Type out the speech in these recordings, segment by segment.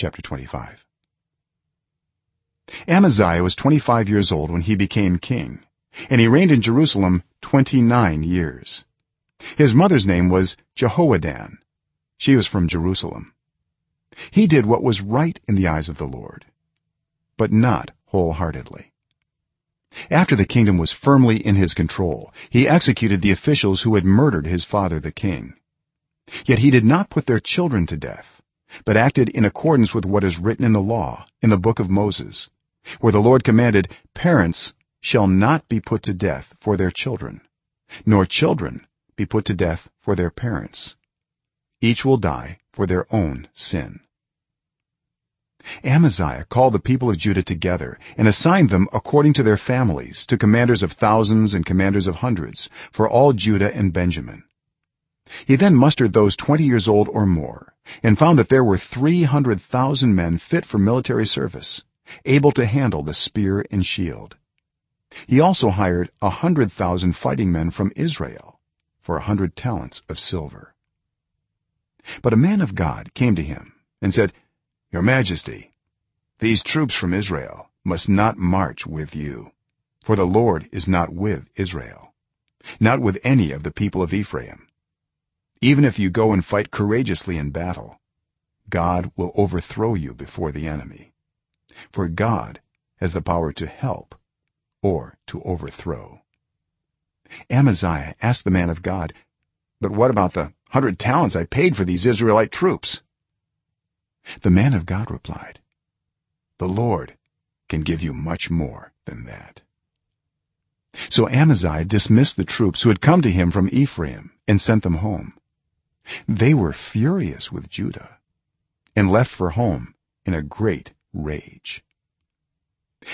chapter 25 amaziah was 25 years old when he became king and he reigned in jerusalem 29 years. His mother's name was jehoaddan she was from jerusalem. He did what was right in the eyes of the lord but not wholeheartedly. After the kingdom was firmly in his control he executed the officials who had murdered his father the king. Yet he did not put their children to death but acted in accordance with what is written in the law in the book of moses where the lord commanded parents shall not be put to death for their children nor children be put to death for their parents. Each will die for their own sin. Amaziah called the people of judah together and assigned them according to their families to commanders of thousands and commanders of hundreds for all judah and benjamin he then mustered those 20 years old or more and found that there were 300,000 men fit for military service able to handle the spear and shield. He also hired a 100,000 fighting men from israel for a 100 talents of silver. But a man of god came to him and said your majesty these troops from israel must not march with you for the lord is not with israel not with any of the people of ephraim even if you go and fight courageously in battle god will overthrow you before the enemy. For god has the power to help or to overthrow. Amaziah asked the man of god but what about the 100 talents i paid for these israelite troops? The man of god replied the lord can give you much more than that. So amaziah dismissed the troops who had come to him from ephraim and sent them home they were furious with judah and left for home in a great rage.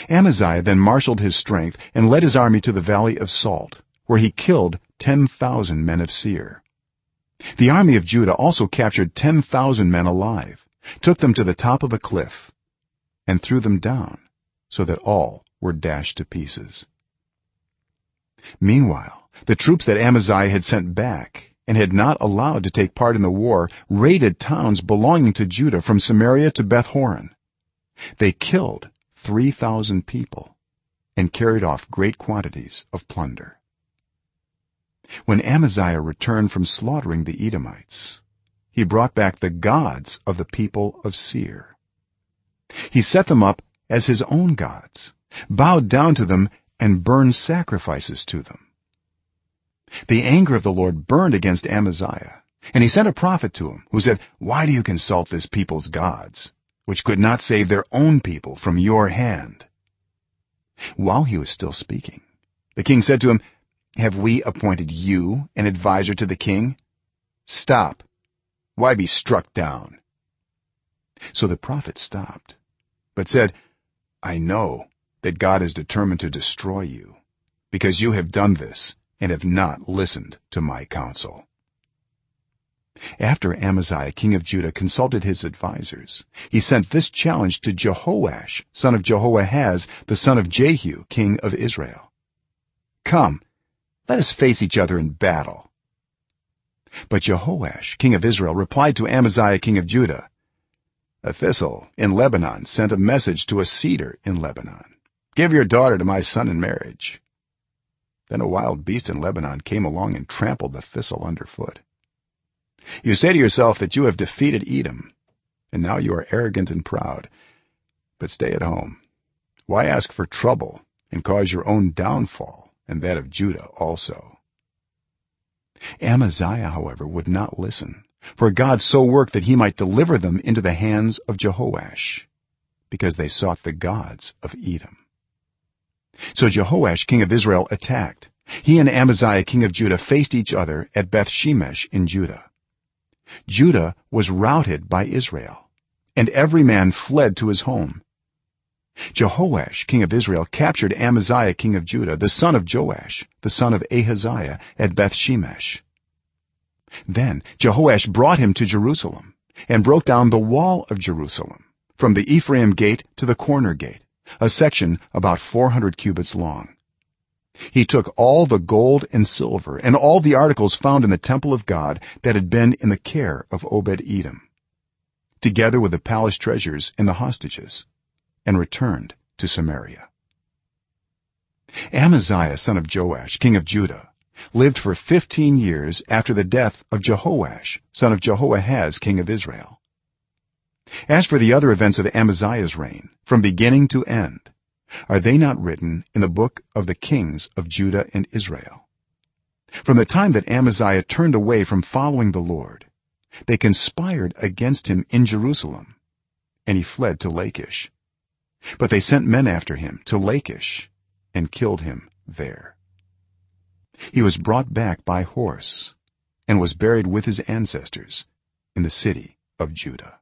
Amaziah then marshaled his strength and led his army to the valley of salt where he killed 10000 men of seir. The army of judah also captured 10000 men alive took them to the top of a cliff and threw them down so that all were dashed to pieces. Meanwhile the troops that amaziah had sent back and had not allowed to take part in the war raided towns belonging to judah from samaria to beth-horon they killed 3000 people and carried off great quantities of plunder. When amaziah returned from slaughtering the edomites he brought back the gods of the people of seir. He set them up as his own gods bowed down to them and burned sacrifices to them the anger of the lord burned against amaziah and he sent a prophet to him who said why do you consult this people's gods which could not save their own people from your hand? While he was still speaking the king said to him have we appointed you an adviser to the king? Stop. Why be struck down? So the prophet stopped but said i know that god is determined to destroy you because you have done this and have not listened to my counsel. After amaziah king of judah consulted his advisers he sent this challenge to jehoash son of jehoahaz the son of jehu king of israel. Come let us face each other in battle. But jehoash king of israel replied to amaziah king of judah a thistle in lebanon sent a message to a cedar in lebanon. Give your daughter to my son in marriage then a wild beast in lebanon came along and trampled the thistle underfoot. You say to yourself that you have defeated edom and now you are arrogant and proud. But stay at home. Why ask for trouble and cause your own downfall and that of judah also? Amaziah however would not listen for god so worked that he might deliver them into the hands of jehoash because they sought the gods of edom so jehoash king of israel attacked. He and amaziah king of judah faced each other at bethshemesh in judah. Judah was routed by israel and every man fled to his home. Jehoash king of israel captured amaziah king of judah the son of joash the son of ahaziah at bethshemesh then jehoash brought him to jerusalem and broke down the wall of jerusalem from the ephraim gate to the corner gate a section about 400 cubits long. He took all the gold and silver and all the articles found in the temple of god that had been in the care of obed-edom together with the palace treasures and the hostages and returned to samaria. Amaziah son of joash king of judah lived for 15 years after the death of jehoash son of jehoahaz king of israel as for the other events of amaziah's reign from beginning to end are they not written in the book of the kings of judah and israel? From the time that amaziah turned away from following the lord they conspired against him in jerusalem and he fled to lachish. But they sent men after him to lachish and killed him there. He was brought back by horse and was buried with his ancestors in the city of judah